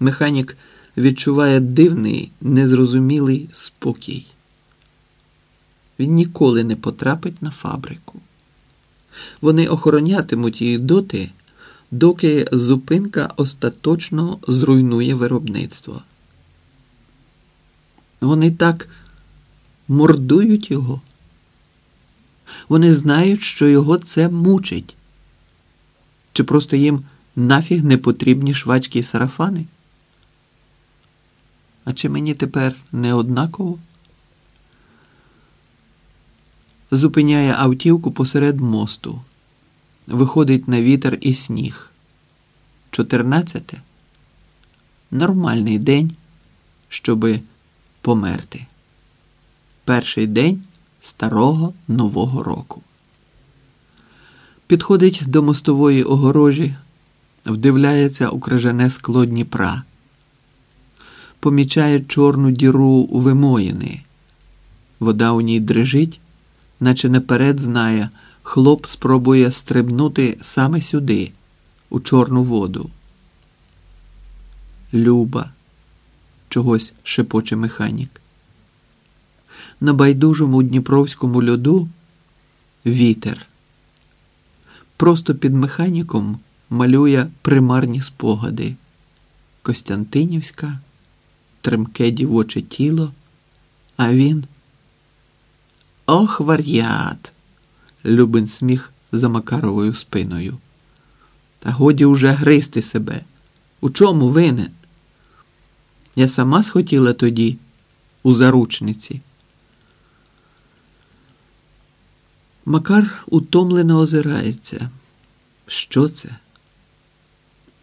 Механік відчуває дивний, незрозумілий спокій. Він ніколи не потрапить на фабрику. Вони охоронятимуть її доти, доки зупинка остаточно зруйнує виробництво. Вони так мордують його. Вони знають, що його це мучить. Чи просто їм нафіг не потрібні швачки і сарафани? А чи мені тепер не однаково? Зупиняє автівку посеред мосту. Виходить на вітер і сніг. Чотирнадцяте нормальний день, щоби померти. Перший день старого Нового року. Підходить до мостової огорожі, вдивляється у крижане скло Дніпра, помічає чорну діру вимоїни. Вода у ній дрижить, наче наперед знає, хлоп спробує стрибнути саме сюди, у чорну воду. Люба, чогось шепоче механік. На байдужому дніпровському льоду вітер. Просто під механіком малює примарні спогади. Костянтинівська, тремке дівоче тіло, а він. Ох, вар'ят! Любин сміх за Макаровою спиною. Та годі уже гризти себе. У чому винен? Я сама схотіла тоді у заручниці. Макар утомлено озирається. Що це?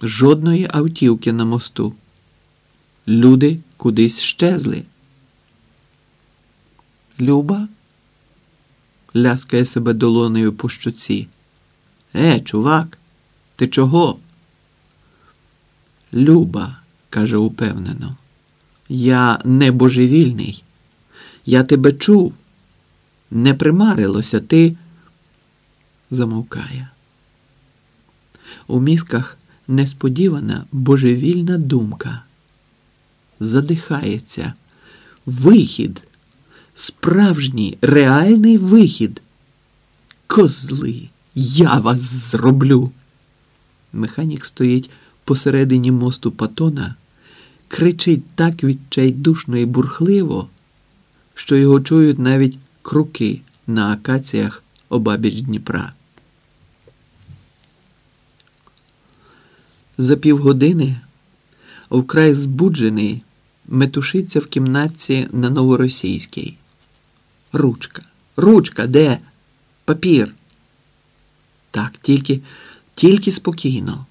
Жодної автівки на мосту. Люди кудись щезли. Люба ляскає себе долонею по щоці. Е, чувак, ти чого? Люба, каже упевнено, я не божевільний. Я тебе чув. Не примарилося, ти замовкає. У мізках несподівана божевільна думка. Задихається. Вихід, справжній реальний вихід. Козли, я вас зроблю. Механік стоїть посередині мосту Патона, кричить так відчайдушно і бурхливо, що його чують навіть круки на акаціях обабіч Дніпра. За півгодини вкрай збуджений метушиться в кімнатці на новоросійській. Ручка, ручка, де? Папір. Так, тільки, тільки спокійно.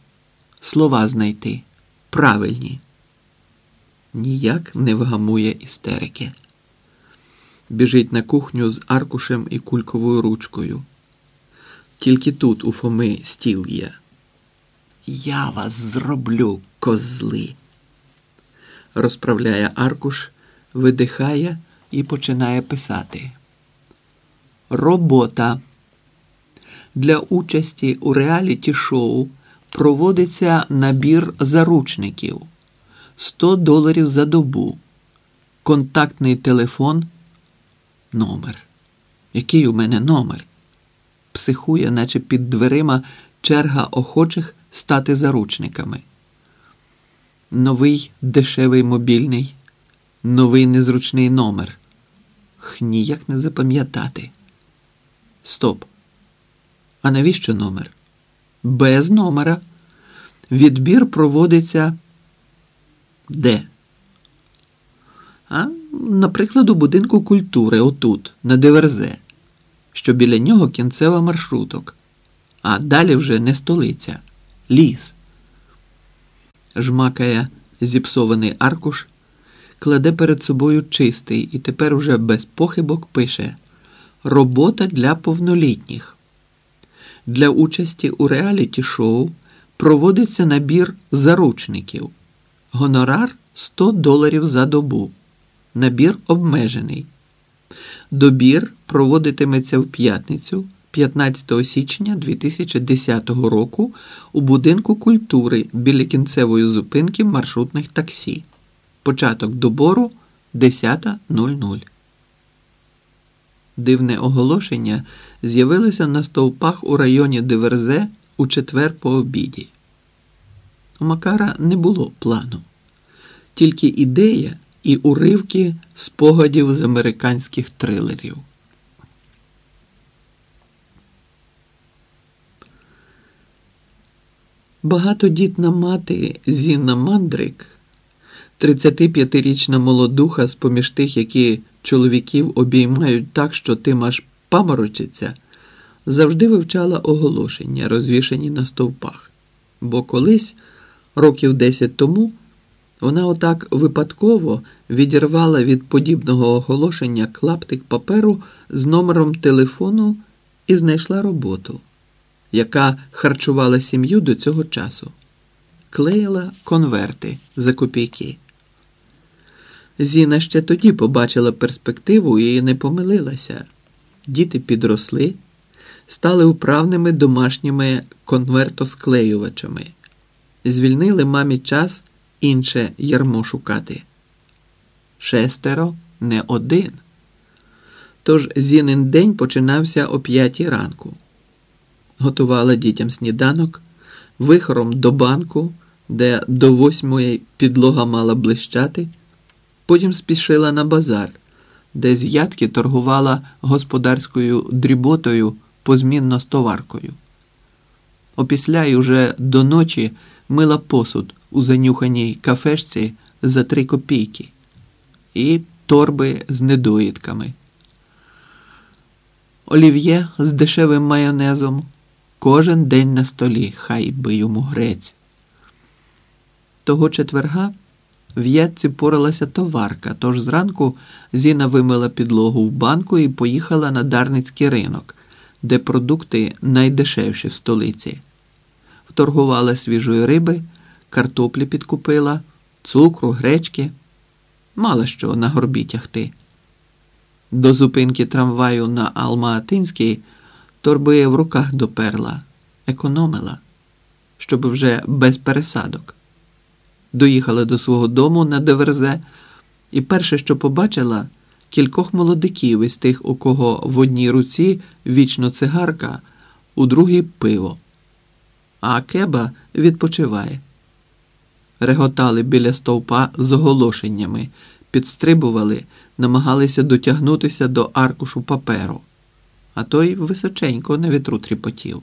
Слова знайти. Правильні. Ніяк не вгамує істерики. Біжить на кухню з аркушем і кульковою ручкою. Тільки тут у Фоми стіл є. Я вас зроблю, козли. Розправляє аркуш, видихає і починає писати. Робота. Для участі у реаліті шоу проводиться набір заручників 100 доларів за добу. Контактний телефон. Номер. Який у мене номер? Психує, наче під дверима черга охочих стати заручниками. Новий дешевий мобільний, новий незручний номер. Ніяк не запам'ятати. Стоп. А навіщо номер? Без номера. Відбір проводиться де? А, наприклад, у будинку культури, отут, на Диверзе, що біля нього кінцева маршруток, а далі вже не столиця, ліс. Жмакає зіпсований аркуш, кладе перед собою чистий і тепер уже без похибок пише Робота для повнолітніх. Для участі у реаліті шоу проводиться набір заручників. Гонорар 100 доларів за добу. Набір обмежений. Добір проводитиметься в п'ятницю 15 січня 2010 року у будинку культури біля кінцевої зупинки маршрутних таксі. Початок добору 10.00. Дивне оголошення з'явилося на стовпах у районі Диверзе у четвер по обіді. У Макара не було плану, тільки ідея і уривки спогадів з американських трилерів. Багатодітна мати Зінна Мандрик, 35-річна молодуха з поміж тих, які чоловіків обіймають так, що тим аж паморочиться, завжди вивчала оголошення, розвішені на стовпах. Бо колись, років 10 тому, вона отак випадково відірвала від подібного оголошення клаптик паперу з номером телефону і знайшла роботу яка харчувала сім'ю до цього часу, клеїла конверти за копійки. Зіна ще тоді побачила перспективу і не помилилася. Діти підросли, стали управними домашніми конвертосклеювачами, звільнили мамі час інше ярмо шукати. Шестеро не один. Тож зінин день починався о п'ятій ранку готувала дітям сніданок, вихором до банку, де до восьмої підлога мала блищати, потім спішила на базар, де з ядки торгувала господарською дріботою позмінно з товаркою. Опісля й уже до ночі мила посуд у занюханій кафешці за три копійки і торби з недоїдками. Олів'є з дешевим майонезом Кожен день на столі, хай би йому грець. Того четверга в ядці поралася товарка, тож зранку Зіна вимила підлогу в банку і поїхала на Дарницький ринок, де продукти найдешевші в столиці. Вторгувала свіжої риби, картоплі підкупила, цукру, гречки, мало що на горбі тягти. До зупинки трамваю на Алма-Атинській торби в руках доперла, економила, щоб вже без пересадок. Доїхала до свого дому на Деверзе, і перше, що побачила, кількох молодиків із тих, у кого в одній руці вічно цигарка, у другій пиво. А Кеба відпочиває. Реготали біля стовпа з оголошеннями, підстрибували, намагалися дотягнутися до аркушу паперу а той височенько на вітру тріпотів.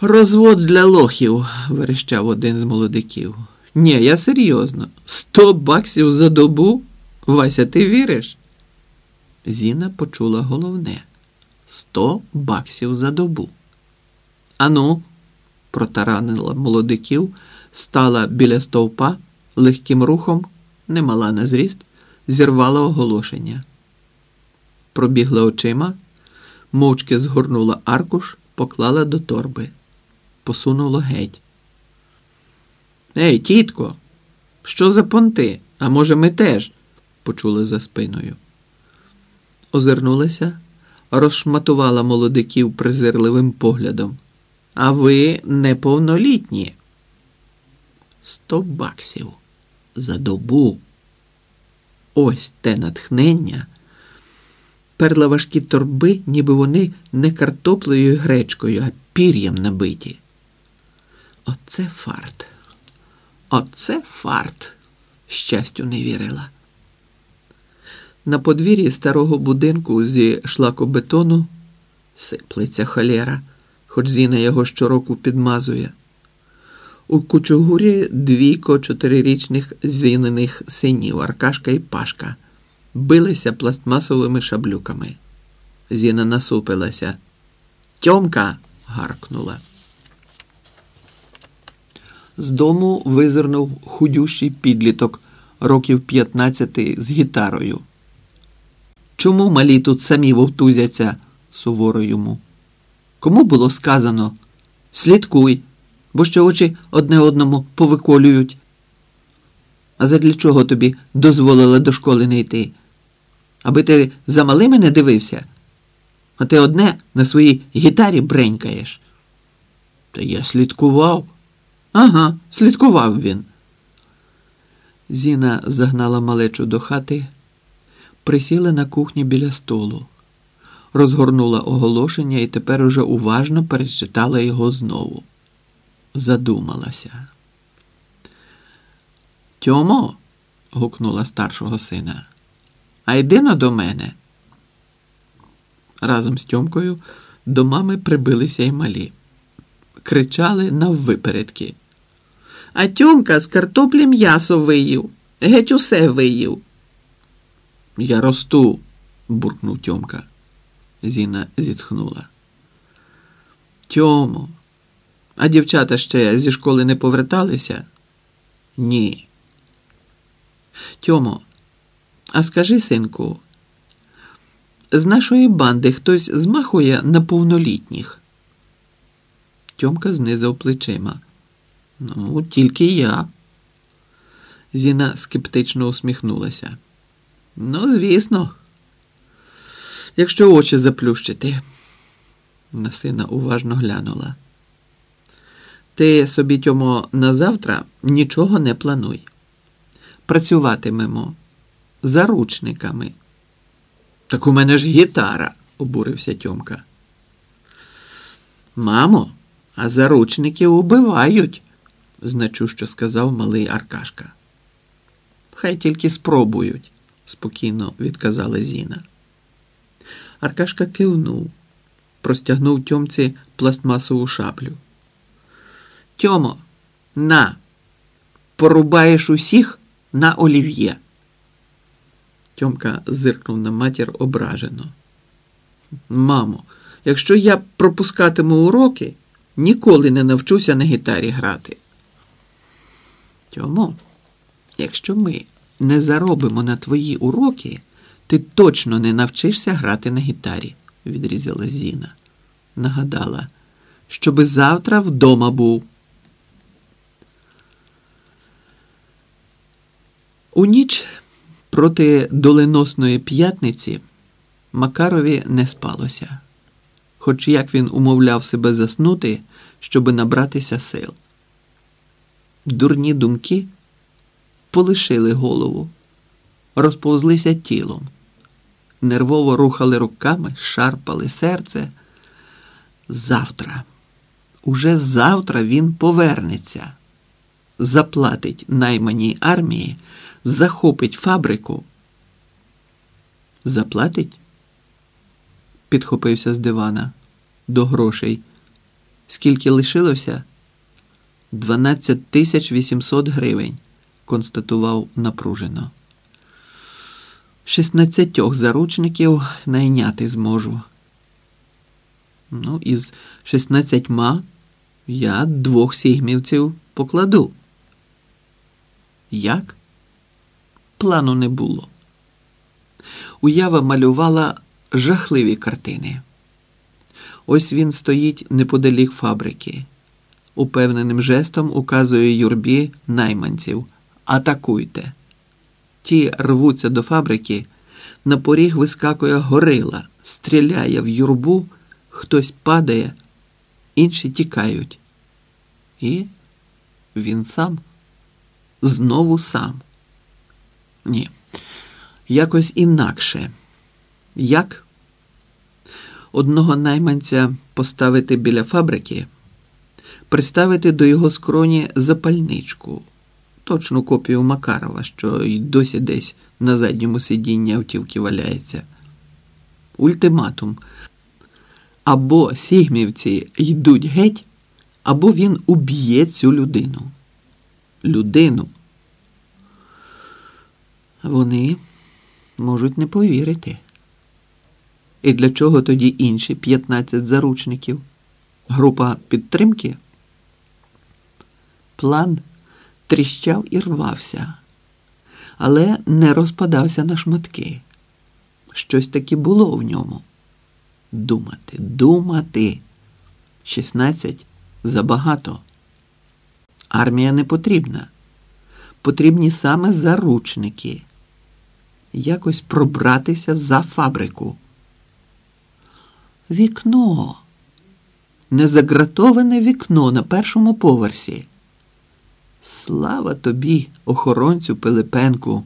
Розвод для лохів, верещав один з молодиків. Ні, я серйозно. Сто баксів за добу? Вася, ти віриш? Зіна почула головне сто баксів за добу. Ану, протаранила молодиків, стала біля стовпа, легким рухом, немала на зріст, зірвала оголошення пробігла очима, мовчки згорнула аркуш, поклала до торби, посунула геть. Ей, тітко, що за понти? А може, ми теж? почули за спиною. Озирнулася, розшматувала молодиків презирливим поглядом. А ви неповнолітні. Сто баксів за добу. Ось те натхнення перла важкі торби, ніби вони не картоплею і гречкою, а пір'ям набиті. Оце фарт. Оце фарт, щастю не вірила. На подвір'ї старого будинку зі шлакобетону сиплеться холєра, хоч Зіна його щороку підмазує. У кучугурі двійко чотирирічних зінених синів Аркашка і Пашка билися пластмасовими шаблюками. Зіна насупилася. Тьомка. гаркнула. З дому визирнув худющий підліток років 15 з гітарою. Чому малі тут самі вовтузяться? суворо йому. Кому було сказано слідкуй, бо ще очі одне одному повиколюють. А задля чого тобі дозволили до школи не йти? Аби ти за малими не дивився. А ти одне на своїй гітарі бренькаєш. Та я слідкував. Ага, слідкував він. Зіна загнала малечу до хати, присіла на кухні біля столу, розгорнула оголошення і тепер уже уважно перечитала його знову. Задумалася. Тьомо, гукнула старшого сина, а йди но до мене. Разом з Тьомкою до мами прибилися й малі. Кричали наввипередки. А Тьомка з картоплі м'ясо виїв, геть усе виїв. Я росту, буркнув Тьомка. Зіна зітхнула. Тьомо, а дівчата ще зі школи не поверталися? Ні. Тьомо, а скажи, синку, з нашої банди хтось змахує на повнолітніх? Тьомка знизав плечима. Ну, тільки я. Зіна скептично усміхнулася. Ну, звісно, якщо очі заплющити. На сина уважно глянула. Ти собі Тьомо на завтра нічого не плануй. Працюватимемо заручниками. Так у мене ж гітара, обурився Тьомка. Мамо, а заручників убивають, значущо сказав малий Аркашка. Хай тільки спробують, спокійно відказала Зіна. Аркашка кивнув, простягнув Тьомці пластмасову шаблю. Тьомо, на, порубаєш усіх на олів'є. Тьомка зиркнув на матір ображено. Мамо, якщо я пропускатиму уроки, ніколи не навчуся на гітарі грати. Тьомо, якщо ми не заробимо на твої уроки, ти точно не навчишся грати на гітарі, відрізала Зіна. Нагадала, щоби завтра вдома був. У ніч проти доленосної п'ятниці Макарові не спалося, хоч як він умовляв себе заснути, щоби набратися сил. Дурні думки полишили голову, розповзлися тілом, нервово рухали руками, шарпали серце. Завтра, уже завтра він повернеться, заплатить найманій армії захопить фабрику. Заплатить? Підхопився з дивана. До грошей. Скільки лишилося? 12 тисяч 800 гривень, констатував напружено. Шістнадцятьох заручників найняти зможу. Ну, із шістнадцятьма я двох сігмівців покладу. Як? Плану не було. Уява малювала жахливі картини. Ось він стоїть неподалік фабрики. Упевненим жестом указує юрбі найманців Атакуйте. Ті рвуться до фабрики, на поріг вискакує горила, стріляє в юрбу, хтось падає, інші тікають. І він сам, знову сам. Ні. Якось інакше. Як? Одного найманця поставити біля фабрики, приставити до його скроні запальничку, точну копію Макарова, що й досі десь на задньому сидінні автівки валяється. Ультиматум. Або сігмівці йдуть геть, або він уб'є цю людину. Людину. Вони можуть не повірити. І для чого тоді інші 15 заручників? Група підтримки? План тріщав і рвався, але не розпадався на шматки. Щось таки було в ньому. Думати, думати. 16 забагато. Армія не потрібна. Потрібні саме заручники якось пробратися за фабрику. Вікно. Незагратоване вікно на першому поверсі. Слава тобі, охоронцю Пилипенку,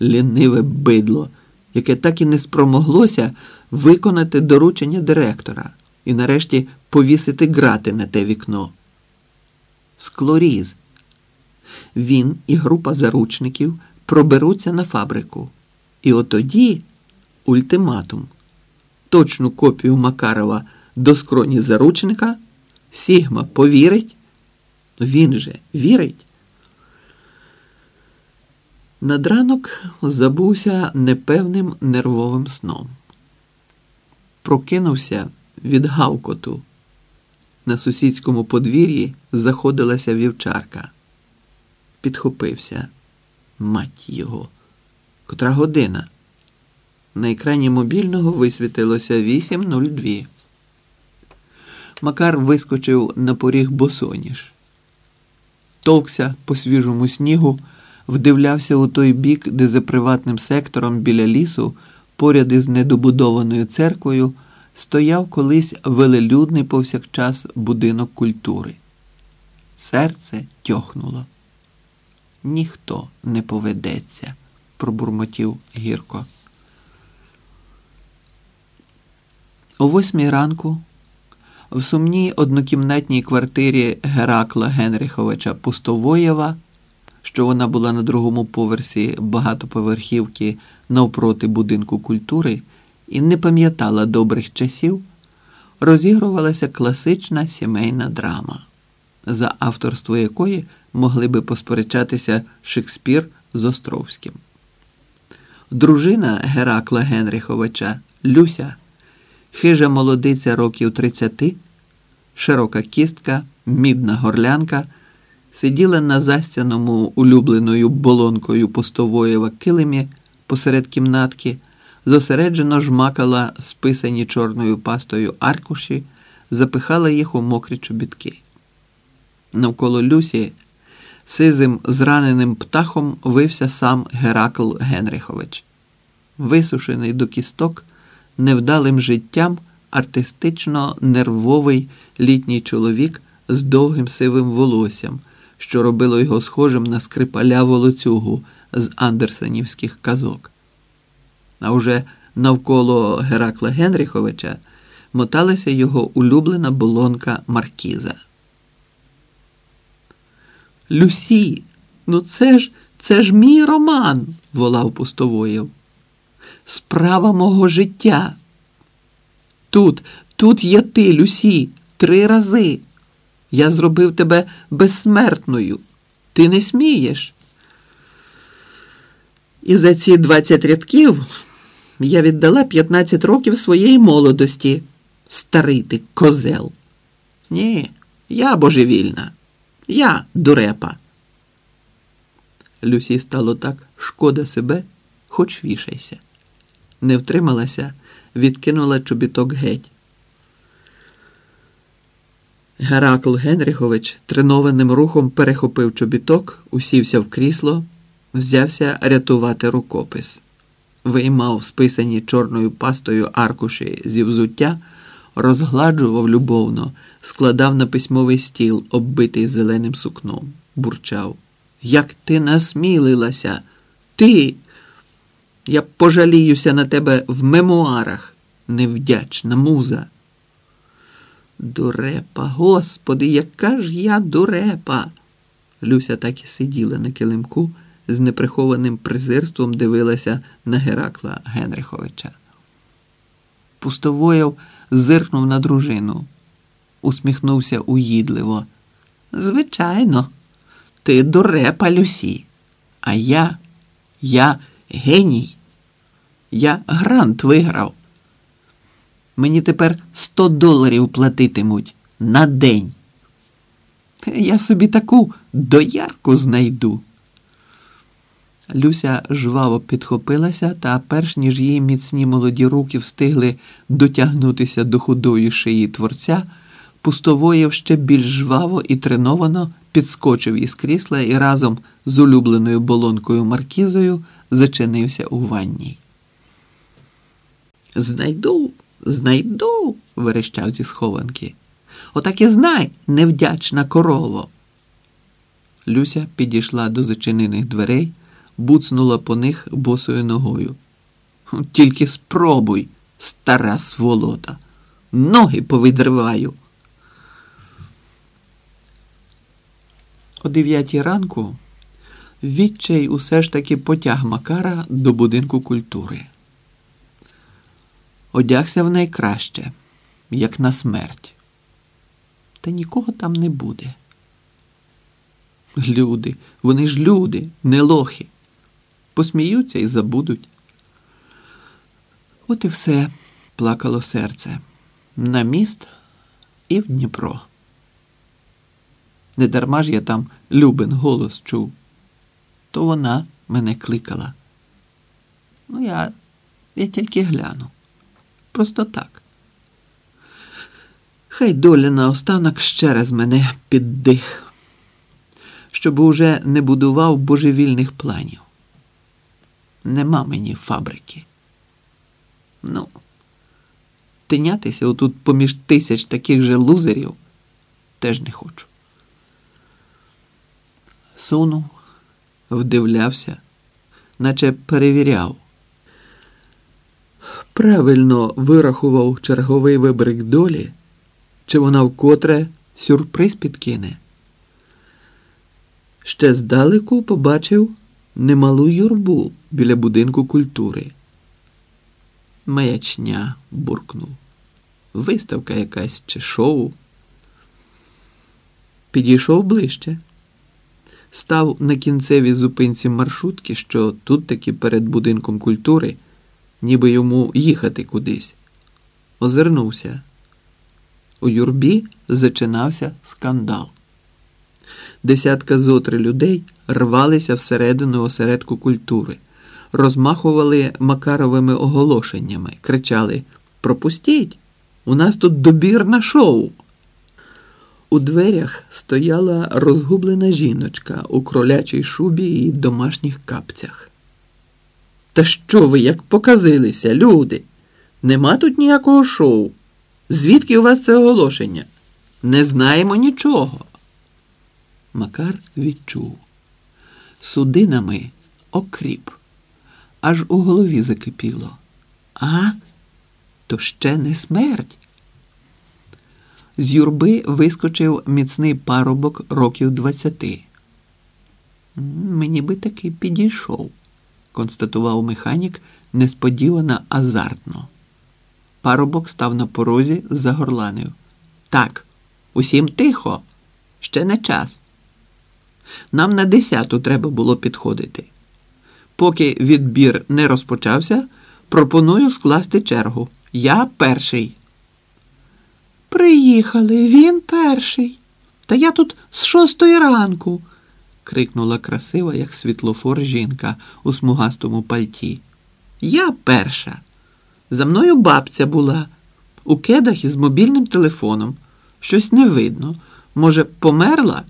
ліниве бидло, яке так і не спромоглося виконати доручення директора і нарешті повісити грати на те вікно. Склоріз. Він і група заручників проберуться на фабрику. І отоді ультиматум. Точну копію Макарова до скроні заручника Сігма повірить. Він же вірить. Над ранок забувся непевним нервовим сном. Прокинувся від гавкоту. На сусідському подвір'ї заходилася вівчарка. Підхопився. Мать його. Котра година. На екрані мобільного висвітилося 8.02. Макар вискочив на поріг босоніж. Товкся по свіжому снігу, вдивлявся у той бік, де за приватним сектором біля лісу, поряд із недобудованою церквою, стояв колись велелюдний повсякчас будинок культури. Серце тьохнуло. Ніхто не поведеться, пробурмотів гірко. О восьмій ранку в сумній однокімнатній квартирі Геракла Генриховича Пустовоєва, що вона була на другому поверсі багатоповерхівки навпроти будинку культури і не пам'ятала добрих часів, розігрувалася класична сімейна драма, за авторство якої могли би посперечатися Шекспір з Островським. Дружина Геракла Генриховича Люся. Хижа молодиця років тридцяти, широка кістка, мідна горлянка, сиділа на застяному улюбленою болонкою пустовоєва килимі посеред кімнатки, зосереджено жмакала списані чорною пастою аркуші, запихала їх у мокрі чобітки. Навколо Люсі сизим зраненим птахом вився сам Геракл Генрихович, висушений до кісток невдалим життям артистично нервовий літній чоловік з довгим сивим волоссям, що робило його схожим на скрипаля волоцюгу з андерсенівських казок. А уже навколо Геракла Генріховича моталася його улюблена болонка Маркіза. Люсі, ну це ж це ж мій роман, волав Пустовоєв справа мого життя. Тут, тут є ти, Люсі, три рази. Я зробив тебе безсмертною. Ти не смієш. І за ці 20 рядків я віддала 15 років своєї молодості. Старий ти козел. Ні, я божевільна, я дурепа. Люсі стало так шкода себе, хоч вішайся не втрималася, відкинула чобіток геть. Геракл Генріхович тренованим рухом перехопив чобіток, усівся в крісло, взявся рятувати рукопис, виймав списані чорною пастою аркуші зі взуття, розгладжував любовно, складав на письмовий стіл, оббитий зеленим сукном, бурчав. Як ти насмілилася? Ти! Я пожаліюся на тебе в мемуарах, невдячна муза. Дурепа, господи, яка ж я дурепа. Люся так і сиділа на килимку, з неприхованим презирством дивилася на Геракла Генриховича. Пустовоєв зиркнув на дружину, усміхнувся уїдливо. Звичайно, ти дурепа, Люсі, а я, я геній. Я грант виграв. Мені тепер 100 доларів платитимуть на день. Я собі таку доярку знайду. Люся жваво підхопилася, та перш ніж її міцні молоді руки встигли дотягнутися до худої шиї творця, пустовоєв ще більш жваво і треновано підскочив із крісла і разом з улюбленою болонкою Маркізою зачинився у ванній. Знайду Знайду, верещав зі схованки. Отак і знай, невдячна корово. Люся підійшла до зачинених дверей, буцнула по них босою ногою. Тільки спробуй, стара сволота, ноги повидриваю. О дев'ятій ранку відчай усе ж таки потяг Макара до будинку культури. Одягся в найкраще, як на смерть. Та нікого там не буде. Люди, вони ж люди, не лохи. Посміються і забудуть. От і все, плакало серце. На міст і в Дніпро. Недарма ж я там Любин голос чув, то вона мене кликала. Ну, я, я тільки гляну. Просто так. Хай доля наостанок ще раз мене піддих, щоб уже не будував божевільних планів. Нема мені фабрики. Ну, тинятися отут поміж тисяч таких же лузерів теж не хочу. Сунув, вдивлявся, наче перевіряв. Правильно вирахував черговий вибрик долі, чи вона вкотре сюрприз підкине. Ще здалеку побачив немалу юрбу біля будинку культури. Маячня буркнув. Виставка якась чи шоу. Підійшов ближче. Став на кінцевій зупинці маршрутки, що тут таки перед будинком культури, ніби йому їхати кудись. Озирнувся. У юрбі зачинався скандал. Десятка зотри людей рвалися всередину осередку культури, розмахували Макаровими оголошеннями, кричали Пропустіть! У нас тут добірне шоу. У дверях стояла розгублена жіночка у кролячій шубі і домашніх капцях. Та що ви як показилися, люди? Нема тут ніякого шоу. Звідки у вас це оголошення? Не знаємо нічого. Макар відчув. Судинами окріп. Аж у голові закипіло. А? То ще не смерть. З юрби вискочив міцний парубок років двадцяти. Мені би таки підійшов, констатував механік несподівано азартно. Парубок став на порозі за горланою. Так, усім тихо, ще не час. Нам на десяту треба було підходити. Поки відбір не розпочався, пропоную скласти чергу. Я перший. Приїхали, він перший. Та я тут з шостої ранку, крикнула красива, як світлофор жінка у смугастому пальті. Я перша. За мною бабця була у кедах із мобільним телефоном. Щось не видно. Може, померла?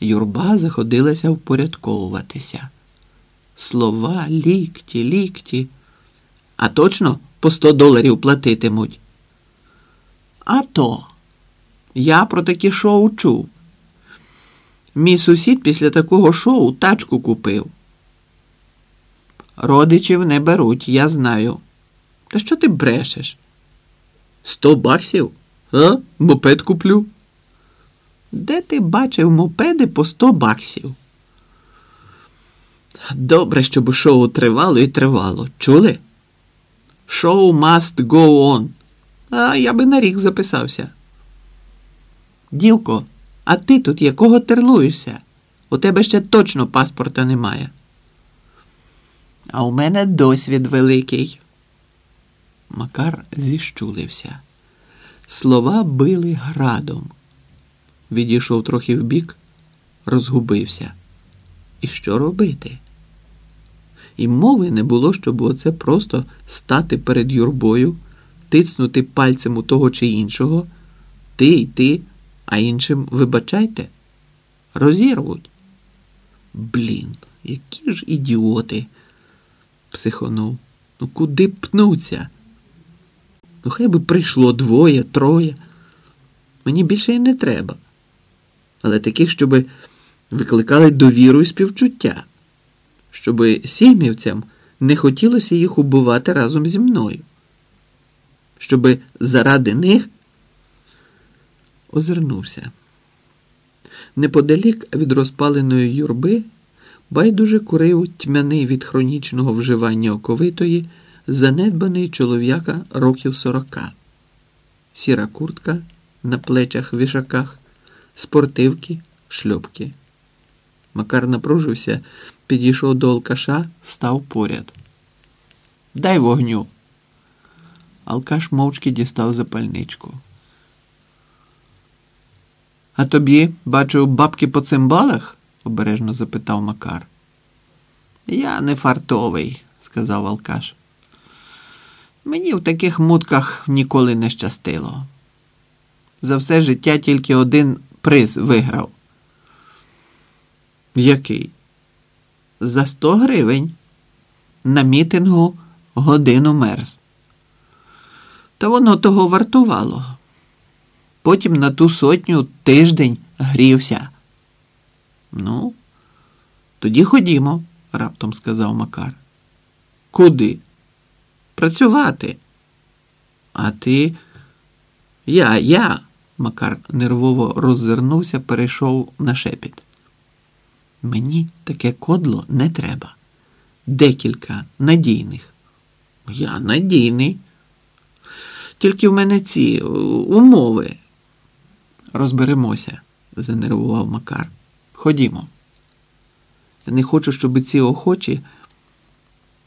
Юрба заходилася впорядковуватися. Слова, лікті, лікті. А точно по сто доларів платитимуть. А то, я про такі шоу чув. Мій сусід після такого шоу тачку купив. Родичів не беруть, я знаю. Та що ти брешеш? Сто баксів? А? Мопед куплю. Де ти бачив мопеди по сто баксів? Добре, щоб шоу тривало і тривало. Чули? Шоу must go on. А я би на рік записався. Дівко, а ти тут якого терлуєшся? У тебе ще точно паспорта немає. А у мене досвід великий. Макар зіщулився. Слова били градом. Відійшов трохи вбік, розгубився. І що робити? І мови не було, щоб оце просто стати перед юрбою, тицнути пальцем у того чи іншого, ти й ти, а іншим вибачайте, розірвуть. Блін, які ж ідіоти, психонув. Ну куди пнуться? Ну, хай би прийшло двоє, троє. Мені більше і не треба. Але таких, щоби викликали довіру і співчуття, щоби сігмівцям не хотілося їх убивати разом зі мною, щоби заради них озирнувся. Неподалік від розпаленої юрби байдуже курив тьмяний від хронічного вживання оковитої занедбаний чолов'яка років сорока, сіра куртка на плечах вішаках, спортивки, шльопки. Макар напружився, підійшов до алкаша, став поряд. Дай вогню. Алкаш мовчки дістав запальничку. А тобі, бачу, бабки по цимбалах? обережно запитав Макар. Я не фартовий, сказав Алкаш. Мені в таких мутках ніколи не щастило. За все життя тільки один приз виграв. Який? За сто гривень. На мітингу годину мерз. Та воно того вартувало. Потім на ту сотню тиждень грівся. Ну, тоді ходімо, раптом сказав Макар. Куди? Працювати. А ти. Я, я. Макар нервово роззирнувся, перейшов на шепіт. Мені таке кодло не треба. Декілька надійних. Я надійний. Тільки в мене ці умови. Розберемося, занервував Макар. Ходімо. Не хочу, щоб ці охочі.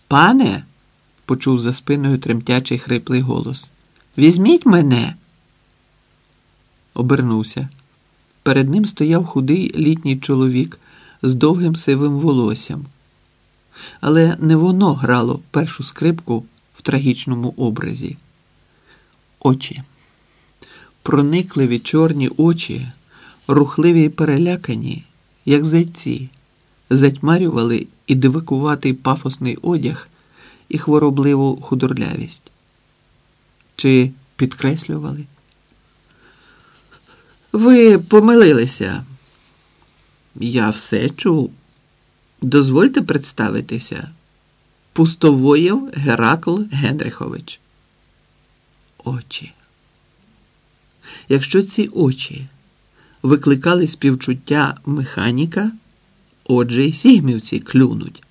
Пане, почув за спиною тремтячий хриплий голос. Візьміть мене. Обернувся. Перед ним стояв худий літній чоловік з довгим сивим волоссям. Але не воно грало першу скрипку в трагічному образі. Очі. Проникливі чорні очі, рухливі й перелякані, як зайці, затьмарювали і дивикуватий пафосний одяг і хворобливу худорлявість. Чи підкреслювали? Ви помилилися. Я все чув. Дозвольте представитися. Пустовоєв Геракл Генрихович. Очі. Якщо ці очі викликали співчуття механіка, отже й сігмівці клюнуть.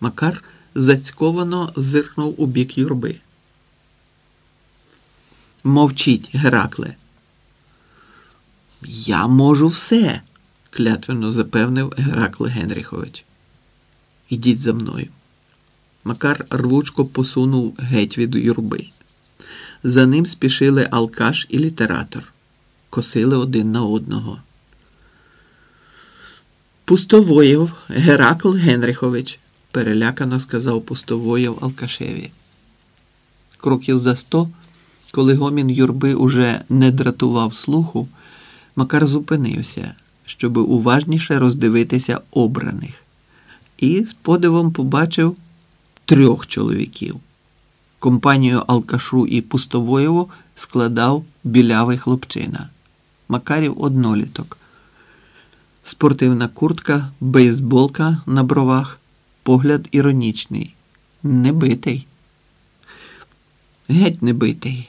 Макар зацьковано зиркнув у бік юрби. Мовчіть, Геракле. Я можу все, клятвенно запевнив Геракл Генріхович. Ідіть за мною. Макар рвучко посунув геть від юрби. За ним спішили алкаш і літератор, косили один на одного. Пустовоєв Геракл Генрихович, перелякано сказав Пустовоєв Алкашеві. Кроків за сто, коли гомін юрби уже не дратував слуху, Макар зупинився, щоби уважніше роздивитися обраних, і з подивом побачив трьох чоловіків. Компанію Алкашу і Пустовоєву складав білявий хлопчина, Макарів одноліток, спортивна куртка, бейсболка на бровах, погляд іронічний, небитий. Геть небитий.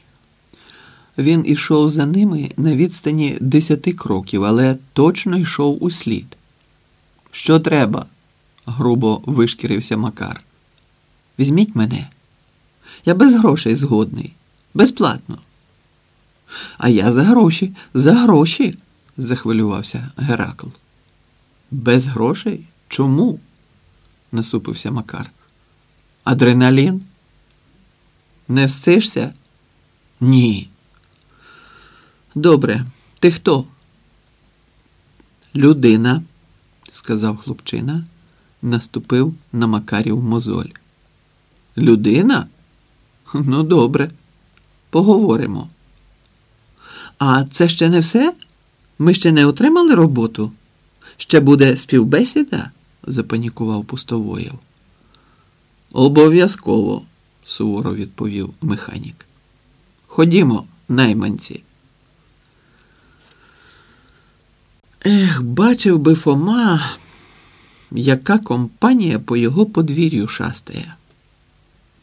Він ішов за ними на відстані десяти кроків, але точно йшов у слід. Що треба? грубо вишкірився Макар. Візьміть мене. Я без грошей згодний, безплатно. А я за гроші, за гроші, захвилювався Геракл. Без грошей? Чому? насупився Макар. Адреналін? Не встишся? Ні. Добре, ти хто? Людина, сказав хлопчина, наступив на Макарів мозоль. Людина? Ну, добре, поговоримо. А це ще не все? Ми ще не отримали роботу? Ще буде співбесіда? запанікував Пустовоєв. Обов'язково, суворо відповів механік. Ходімо, найманці. Ех, бачив би Фома, яка компанія по його подвір'ю шастає.